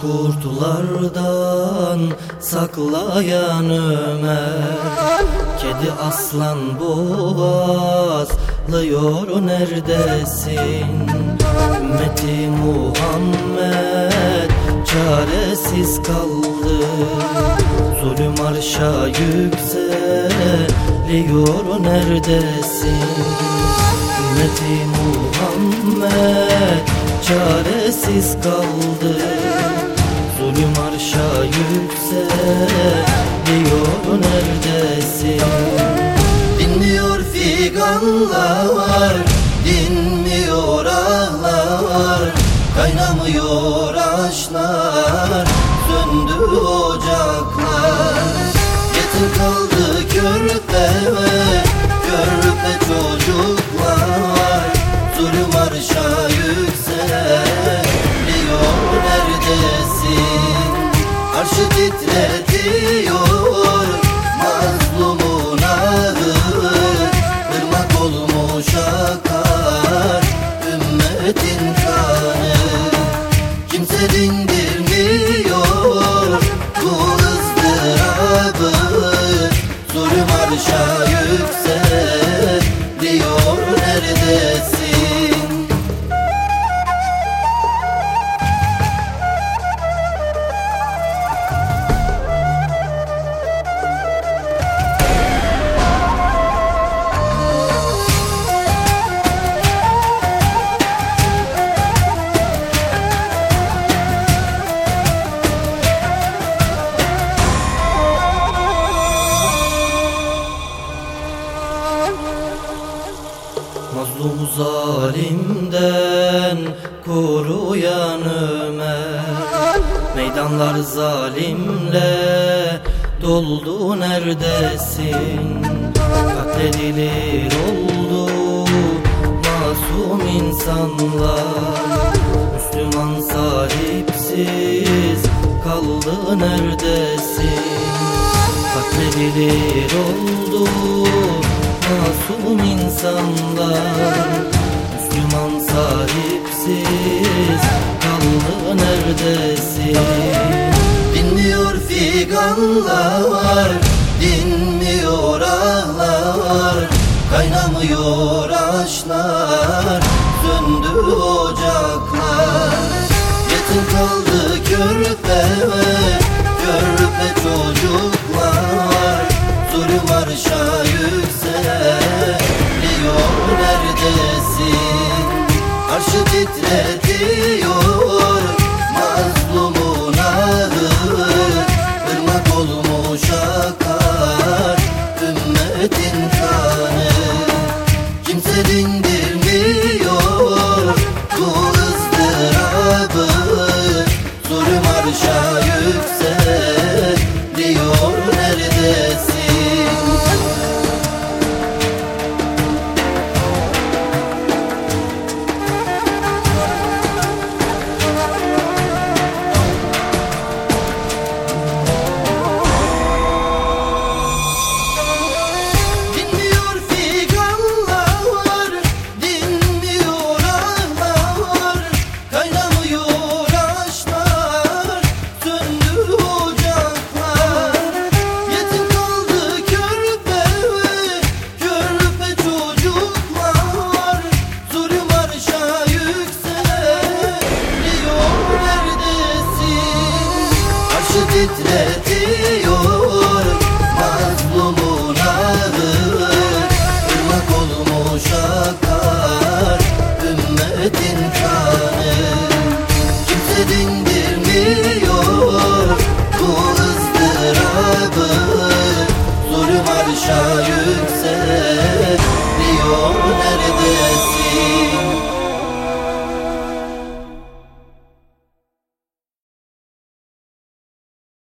Kurtlardan saklayan Ömer. Kedi aslan boğazlıyor neredesin? Ümmeti Muhammed çaresiz kaldı. Zulüm arşa yükseliyor neredesin? Ümmeti Muhammed çaresiz kaldı. Zulüm arşa yükseliyor neredesin? Dinmiyor figanlar Dinmiyor ağlar Kaynamıyor aşlar Söndü ocaklar. Yetim kaldı körpe Körpe çocuklar dindirmiyor zalimden koruyan Ömer Meydanlar zalimle doldu neredesin? Katledilir oldu masum insanlar. Müslüman sahipsiz kaldı neredesin? Katledilir oldu masum insanlar Müslüman sahipsiz kaldı neredesin? Dinmiyor figanlar Dinmiyor ağlar Kaynamıyor aşlar Söndü ocaklar. Yetim kaldı körpe Körpe çocuklar dindirmiyor titretiyor. Mazlumun ahı Irmak olmuş akar. Ümmetin kanı Kimse dindirmiyor. Bu ızdırabı Zulüm arşa yükseliyor